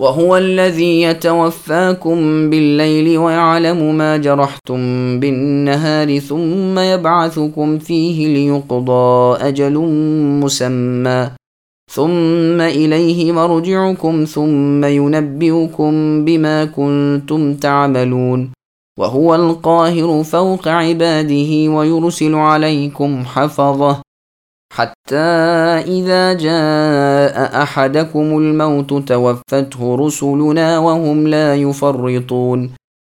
وهو الذي يتوفاكم بالليل ويعلم ما جرحتم بالنهار ثم يبعثكم فيه ليقضى أجل مسمى. ثم إليه مرجعكم ثم ينبئكم بما كنتم تعملون. وهو القاهر فوق عباده ويرسل عليكم حفظه. حتى إذا جاء أحدكم الموت توفته رسلنا وهم لا يفرطون.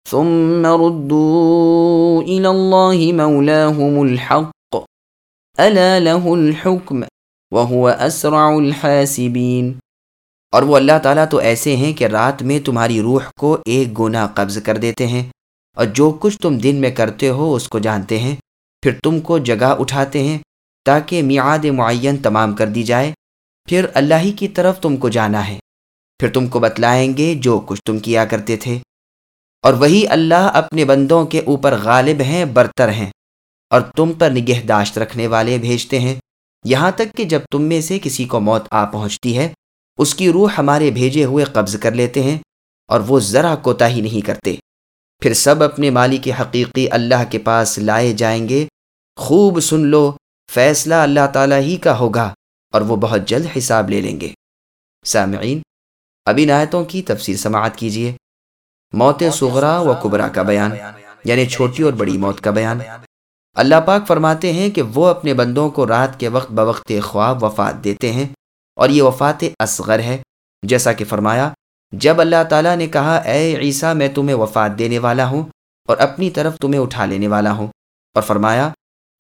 ثم ردوا إلى الله مولاهم الحق. ألا له الحكم وهو أسرع الحاسبين. اور وہ اللہ تعالیٰ تو ایسے ہیں کہ رات میں تمہاری روح کو ایک گناہ قبض کر دیتے ہیں اور جو کچھ تم دن میں کرتے ہو اس کو جانتے ہیں، پھر تم کو جگہ اٹھاتے ہیں تاکہ میعاد معین تمام کر دی جائے۔ پھر اللہ ہی کی طرف تم کو جانا ہے۔ پھر تم کو بتلائیں گے جو کچھ تم کیا کرتے تھے۔ اور وہی اللہ اپنے بندوں کے اوپر غالب ہیں، برتر ہیں۔ اور تم پر نگہداشت رکھنے والے بھیجتے ہیں۔ یہاں تک کہ جب تم میں سے کسی کو موت آ پہنچتی ہے، اس کی روح ہمارے بھیجے ہوئے قبض کر لیتے ہیں اور وہ ذرا کوتا ہی نہیں کرتے۔ پھر سب اپنے مالی کے حقیقی اللہ کے پاس لائے جائیں گے۔ خوب سن لو۔ فیصلہ اللہ تعالیٰ ہی کا ہوگا اور وہ بہت جلد حساب لے لیں گے۔ سامعین ابھی نایتوں کی تفصیل سماعت کیجیے موت سغرا و کبرا کا بیان یعنی چھوٹی اور بڑی موت کا بیان۔ اللہ پاک فرماتے ہیں کہ وہ اپنے بندوں کو رات کے وقت بوقت خواب وفات دیتے ہیں اور یہ وفات اصغر ہے۔ جیسا کہ فرمایا، جب اللہ تعالیٰ نے کہا، اے عیسیٰ، میں تمہیں وفات دینے والا ہوں اور اپنی طرف تمہیں اٹھا لینے والا ہوں۔ اور فرمایا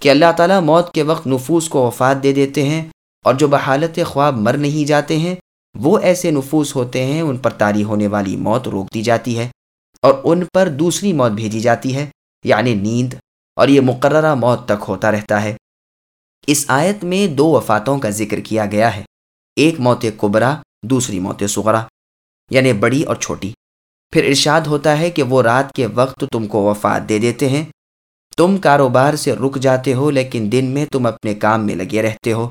کہ اللہ تعالیٰ موت کے وقت نفوس کو وفات دے دیتے ہیں اور جو بحالت خواب مر نہیں جاتے ہیں، وہ ایسے نفوس ہوتے ہیں، ان پر تاری ہونے والی موت روک دی جاتی ہے اور ان پر دوسری موت بھیجی جاتی ہے یعنی نیند، اور یہ مقررہ موت تک ہوتا رہتا ہے۔ اس آیت میں دو وفاتوں کا ذکر کیا گیا ہے۔ ایک موت کبرا، دوسری موت سغرا یعنی بڑی اور چھوٹی۔ پھر ارشاد ہوتا ہے کہ وہ رات کے وقت تم کو وفات دے دیتے ہیں تم کاروبار سے رک جاتے ہو، لیکن دن میں تم اپنے کام میں لگے رہتے ہو۔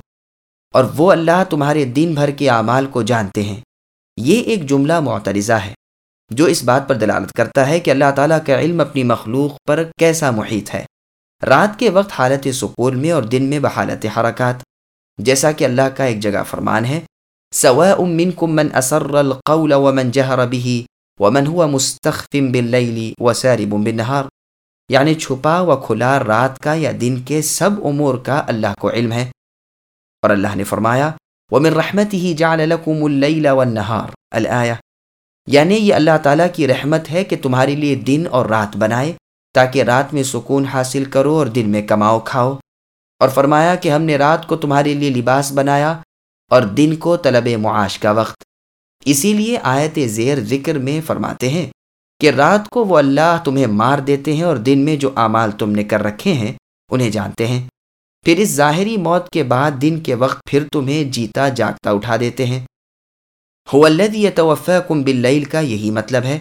اور وہ اللہ تمہارے دن بھر کے اعمال کو جانتے ہیں۔ یہ ایک جملہ معترضہ ہے، جو اس بات پر دلالت کرتا ہے کہ اللہ تعالیٰ کا علم اپنی مخلوق پر کیسا محیط ہے۔ رات کے وقت حالت سکون میں اور دن میں بحالت حرکات، جیسا کہ اللہ کا ایک جگہ فرمان ہے، سواء منكم من اسر القول ومن جهر به ومن هو مستخف بالليل وسارب بالنهار یعنی چھپا و کھلا رات کا یا دن کے سب امور کا اللہ کو علم ہے۔ اور اللہ نے فرمایا، ومن رحمته جعل لكم الليل والنهار الآية یعنی یہ اللہ تعالیٰ کی رحمت ہے کہ تمہارے لیے دن اور رات بنائے، تاکہ رات میں سکون حاصل کرو اور دن میں کماؤ، کھاؤ۔ اور فرمایا کہ ہم نے رات کو تمہارے لیے لباس بنایا اور دن کو طلب معاش کا وقت۔ اسی لیے آیت زیر ذکر میں فرماتے ہیں کہ رات کو وہ اللہ تمہیں مار دیتے ہیں اور دن میں جو اعمال تم نے کر رکھے ہیں، انہیں جانتے ہیں۔ پھر اس ظاہری موت کے بعد دن کے وقت پھر تمہیں جیتا جاگتا اٹھا دیتے ہیں۔ يتوفاكم باللیل کا یہی مطلب ہے۔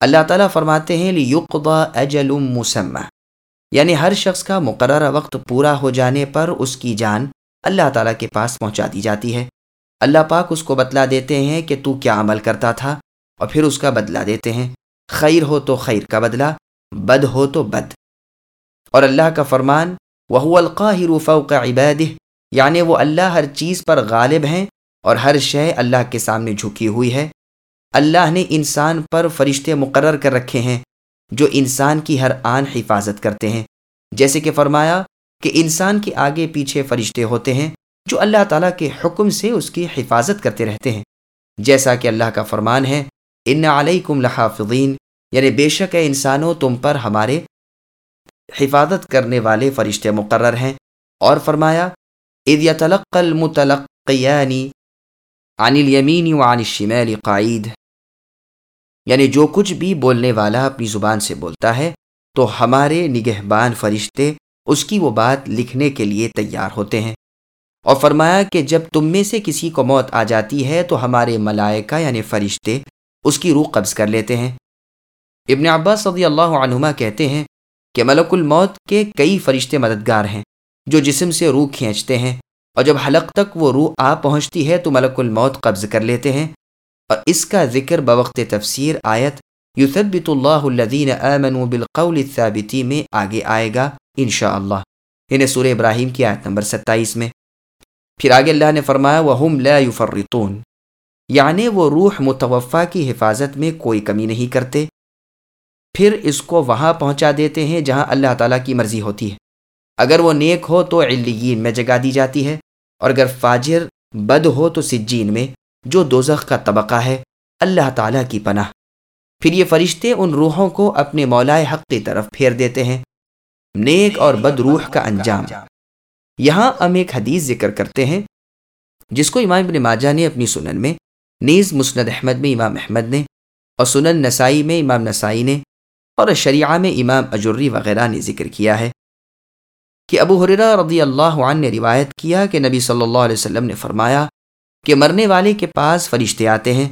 اللہ تعالیٰ فرماتے ہیں لیقضا اجل مسمى یعنی ہر شخص کا مقررہ وقت پورا ہو جانے پر اس کی جان اللہ تعالیٰ کے پاس پہنچا دی جاتی ہے۔ اللہ پاک اس کو بتلا دیتے ہیں کہ تو کیا عمل کرتا تھا اور پھر اس کا بدلہ دیتے ہیں۔ خیر ہو تو خیر کا بدلہ، بد ہو تو بد۔ اور اللہ کا فرمان وہ القاہر فوق عباد یعنی وہ اللہ ہر چیز پر غالب ہیں اور ہر شے اللہ کے سامنے جھکی ہوئی ہے۔ اللہ نے انسان پر فرشتے مقرر کر رکھے ہیں، جو انسان کی ہر آن حفاظت کرتے ہیں۔ جیسے کہ فرمایا کہ انسان کے آگے پیچھے فرشتے ہوتے ہیں، جو اللہ تعالیٰ کے حکم سے اس کی حفاظت کرتے رہتے ہیں۔ جیسا کہ اللہ کا فرمان ہے ان علیکم لحافظین یعنی بے شک ہے انسانوں، تم پر ہمارے حفاظت کرنے والے فرشتے مقرر ہیں۔ اور فرمایا اذ يتلق المتلقیان عن الیمین وعن الشمال قائد یعنی جو کچھ بھی بولنے والا اپنی زبان سے بولتا ہے، تو ہمارے نگہبان فرشتے اس کی وہ بات لکھنے کے لیے تیار ہوتے ہیں۔ اور فرمایا کہ جب تم میں سے کسی کو موت آ جاتی ہے، تو ہمارے ملائکہ یعنی فرشتے اس کی روح قبض کر لیتے ہیں۔ ابن عباس صدی اللہ عنہما کہتے ہیں کہ ملک الموت کے کئی فرشتے مددگار ہیں جو جسم سے روح کھینچتے ہیں اور جب حلق تک وہ روح آ پہنچتی ہے تو ملک الموت قبض کر لیتے ہیں۔ اور اس کا ذکر بوقت تفسیر آیت یثبت اللہ الذین آمنوا بالقول الثابتی میں آگے آئے گا انشاءاللہ۔ انہیں سور ابراہیم کی آیت نمبر ستائیس میں۔ پھر آگے اللہ نے فرمایا، وَهُمْ لَا يُفَرِّطُونَ۔ یعنی وہ روح متوفع کی حفاظت میں کوئی کمی نہیں کرتے۔ پھر اس کو وہاں پہنچا دیتے ہیں جہاں اللہ تعالیٰ کی مرضی ہوتی ہے۔ اگر وہ نیک ہو تو علیین میں جگہ دی جاتی ہے، اور اگر فاجر بد ہو تو سجین میں، جو دوزخ کا طبقہ ہے، اللہ تعالیٰ کی پناہ۔ پھر یہ فرشتے ان روحوں کو اپنے مولائے حق کی طرف پھیر دیتے ہیں۔ نیک اور بد روح کا انجام۔ یہاں ہم ایک حدیث ذکر کرتے ہیں، جس کو امام ابن ماجہ نے اپنی سنن میں نیز مسند احمد میں امام احمد نے اور سنن نسائی میں امام نسائی نے اور شریعہ میں امام اجری وغیرہ نے ذکر کیا ہے کہ ابو حریرہ رضی اللہ عنہ نے روایت کیا کہ نبی صلی اللہ علیہ وسلم نے فرمایا کہ مرنے والے کے پاس فرشتے آتے ہیں،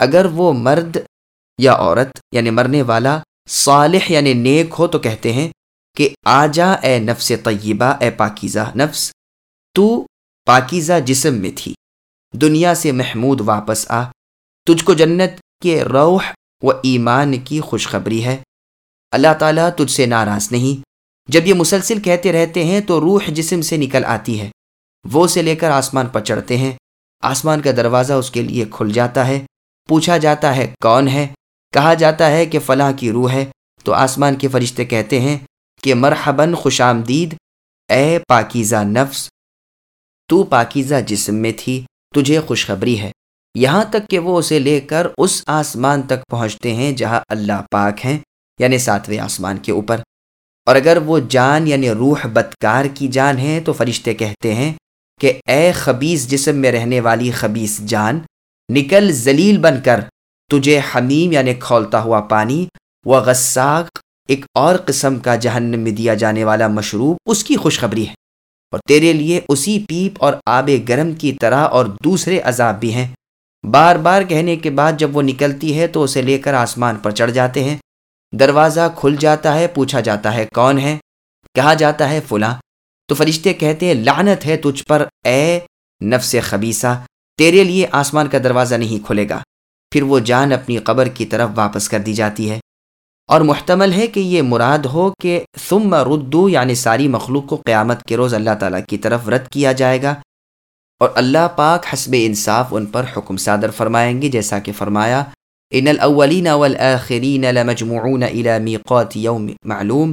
اگر وہ مرد یا عورت یعنی مرنے والا صالح یعنی نیک ہو تو کہتے ہیں کہ آ جا اے نفس طیبہ، اے پاکیزہ نفس، تو پاکیزہ جسم میں تھی۔ دنیا سے محمود واپس آ۔ تجھ کو جنت کے روح و ایمان کی خوشخبری ہے۔ اللہ تعالیٰ تجھ سے ناراض نہیں۔ جب یہ مسلسل کہتے رہتے ہیں تو روح جسم سے نکل آتی ہے۔ وہ سے لے کر آسمان پر چڑھتے ہیں۔ آسمان کا دروازہ اس کے لیے کھل جاتا ہے۔ پوچھا جاتا ہے کون ہے؟ کہا جاتا ہے کہ فلاں کی روح ہے۔ تو آسمان کے فرشتے کہتے ہیں کہ مرحباً خوش آمدید، اے پاکیزہ نفس، تو پاکیزہ جسم میں تھی۔ تجھے خوشخبری ہے۔ یہاں تک کہ وہ اسے لے کر اس آسمان تک پہنچتے ہیں جہاں اللہ پاک ہیں یعنی ساتویں آسمان کے اوپر۔ اور اگر وہ جان یعنی روح بدکار کی جان ہے تو فرشتے کہتے ہیں کہ اے خبیص جسم میں رہنے والی خبیص جان، نکل ذلیل بن کر تجھے حمیم یعنی کھولتا ہوا پانی و غساق، ایک اور قسم کا جہنم میں دیا جانے والا مشروب، اس کی خوشخبری ہے۔ اور تیرے لیے اسی پیپ اور آب گرم کی طرح اور دوسرے عذاب بھی ہیں۔ بار بار کہنے کے بعد جب وہ نکلتی ہے تو اسے لے کر آسمان پر چڑھ جاتے ہیں۔ دروازہ کھل جاتا ہے، پوچھا جاتا ہے، کون ہے؟ کہا جاتا ہے، فلاں تو فرشتے کہتے ہیں، لعنت ہے تجھ پر، اے نفس خبیصہ تیرے لیے آسمان کا دروازہ نہیں کھلے گا۔ پھر وہ جان اپنی قبر کی طرف واپس کر دی جاتی ہے۔ اور محتمل ہے کہ یہ مراد ہو کہ ثم ردو یعنی ساری مخلوق کو قیامت کے روز اللہ تعالیٰ کی طرف رد کیا جائے گا۔ اور اللہ پاک حسب انصاف ان پر حکم صادر فرمائیں گے، جیسا کہ فرمایا، ان الاولین والآخرین لمجموعون الى میقات یوم معلوم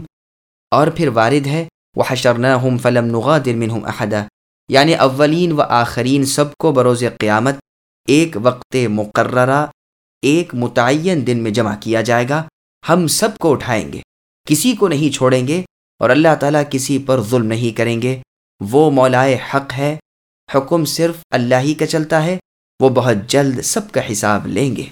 اور پھر وارد ہے، وحشرناہم فلم نغادر منہم احدا یعنی اولین و آخرین سب کو بروز قیامت ایک وقت مقررہ، ایک متعین دن میں جمع کیا جائے گا۔ ہم سب کو اٹھائیں گے۔ کسی کو نہیں چھوڑیں گے اور اللہ تعالیٰ کسی پر ظلم نہیں کریں گے۔ وہ مولائے حق ہے، حکم صرف اللہ ہی کا چلتا ہے، وہ بہت جلد سب کا حساب لیں گے۔